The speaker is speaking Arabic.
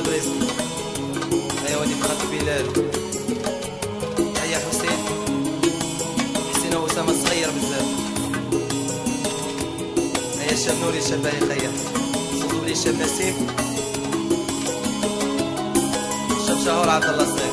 بريست هيا ودي خاطر بلال. هيا حسين. حسين وسام صغير بزاف. هيا شاب نوري شاب باهي خيا صوتوا لي شاب نسيم. شاب شهور عبد الله الصغير